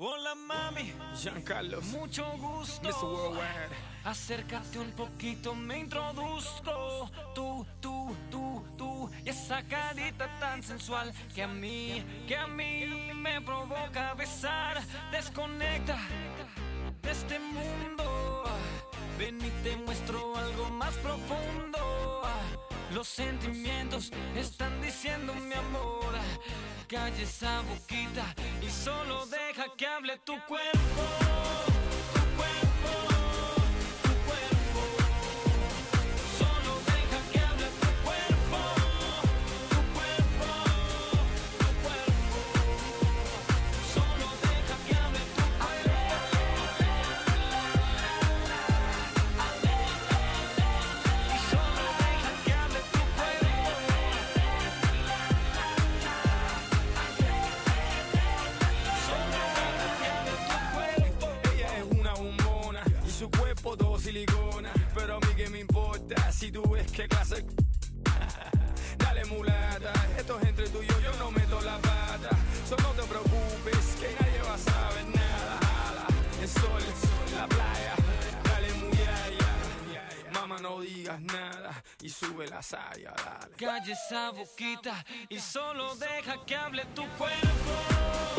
Hola mami, Giancarlo, mucho gusto. Mr. Worldwide. Acércate un poquito, me introduzco. Tú, tú, tú, tú. Y esa carita tan sensual que a mí, que a mí me provoca besar. Desconecta Los sentimientos están diciendo mi amor. Calle esa boquita y solo deja que hable tu cuerpo. Y sube la saya, dale. Calle esa boquita y solo deja que hable tu cuerpo.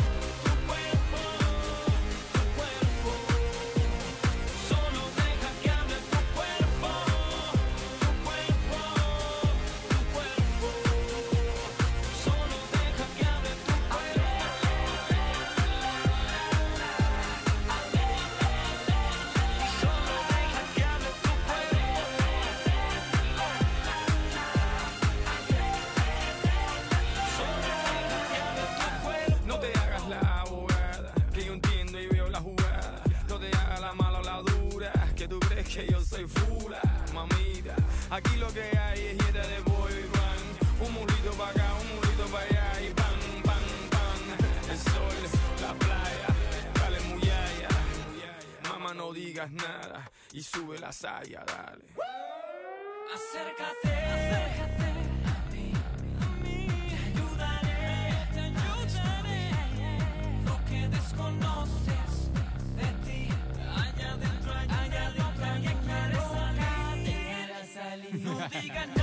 Fula, mamita. Aquí lo que hay es dieta de boy band. Un mulito para acá, un mulito para allá y pan, pan, pan. El sol, la playa, dale muyaya. Mamá, no digas nada y sube la saya, dale. Acércate, acércate salir. No digas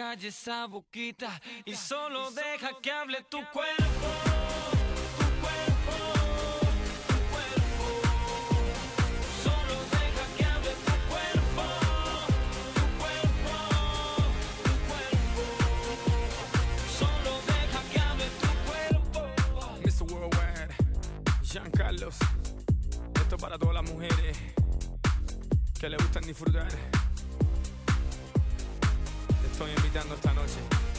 Calle esa boquita y solo deja que hable tu cuerpo. Tu cuerpo, tu cuerpo. Solo deja que hable tu cuerpo. Tu cuerpo, tu cuerpo. Solo deja que hable tu cuerpo. Mr. Worldwide, Giancarlos. Esto para todas las mujeres que le gustan disfrutar. Estoy invitando esta noche